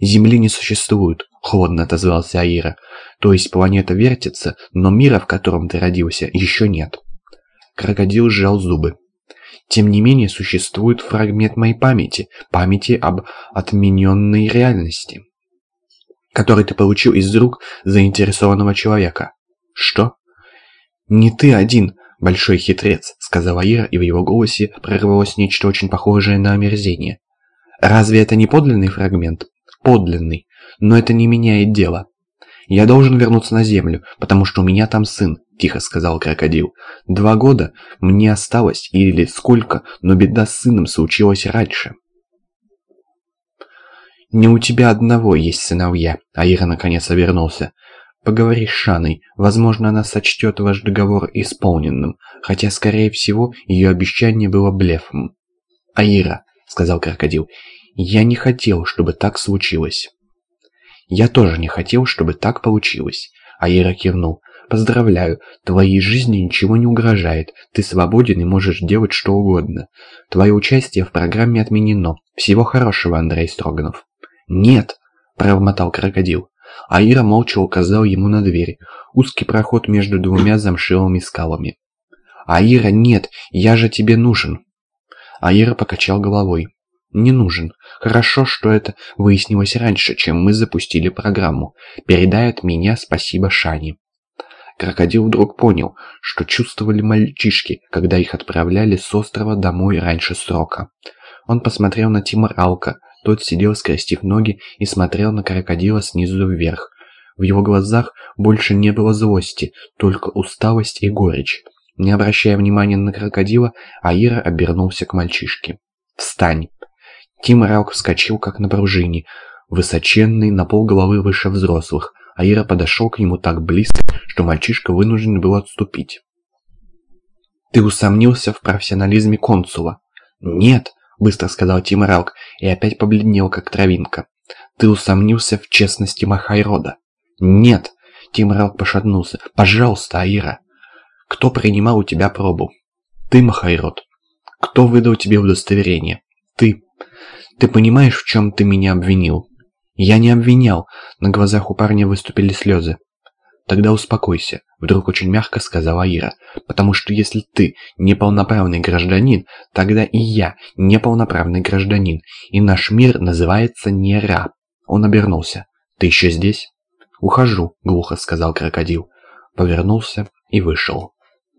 «Земли не существует», — холодно отозвался Аира. «То есть планета вертится, но мира, в котором ты родился, еще нет». Крокодил сжал зубы. Тем не менее, существует фрагмент моей памяти, памяти об отмененной реальности, который ты получил из рук заинтересованного человека. Что? Не ты один, большой хитрец, сказала Ира, и в его голосе прорвалось нечто очень похожее на омерзение. Разве это не подлинный фрагмент? Подлинный. Но это не меняет дело. Я должен вернуться на Землю, потому что у меня там сын, тихо сказал крокодил. «Два года мне осталось, или сколько, но беда с сыном случилась раньше». «Не у тебя одного есть сыновья», — Аира наконец обернулся. «Поговори с Шаной. Возможно, она сочтет ваш договор исполненным, хотя, скорее всего, ее обещание было блефом». «Аира», — сказал крокодил, — «я не хотел, чтобы так случилось». «Я тоже не хотел, чтобы так получилось», — Аира кивнул. Поздравляю, твоей жизни ничего не угрожает, ты свободен и можешь делать что угодно. Твое участие в программе отменено. Всего хорошего, Андрей Строганов. Нет, пробормотал крокодил. Аира молча указал ему на дверь, узкий проход между двумя замшелыми скалами. «Аира, нет, я же тебе нужен!» Аира покачал головой. «Не нужен. Хорошо, что это выяснилось раньше, чем мы запустили программу. Передай от меня спасибо Шане». Крокодил вдруг понял, что чувствовали мальчишки, когда их отправляли с острова домой раньше срока. Он посмотрел на Тима Ралка, тот сидел скрестив ноги и смотрел на крокодила снизу вверх. В его глазах больше не было злости, только усталость и горечь. Не обращая внимания на крокодила, Аира обернулся к мальчишке. «Встань!» Тим Ралк вскочил, как на пружине, высоченный, на полголовы выше взрослых. Аира подошел к нему так близко, что мальчишка вынужден был отступить. «Ты усомнился в профессионализме консула?» «Нет», — быстро сказал Тим Ралк и опять побледнел, как травинка. «Ты усомнился в честности Махайрода?» «Нет», — Тим Ралк пошатнулся. «Пожалуйста, Аира. Кто принимал у тебя пробу?» «Ты, Махайрод. Кто выдал тебе удостоверение?» «Ты. Понимаешь, в чем ты меня обвинил?» «Я не обвинял!» На глазах у парня выступили слезы. «Тогда успокойся», — вдруг очень мягко сказала Ира. «Потому что если ты неполноправный гражданин, тогда и я неполноправный гражданин, и наш мир называется не раб». Он обернулся. «Ты еще здесь?» «Ухожу», — глухо сказал крокодил. Повернулся и вышел.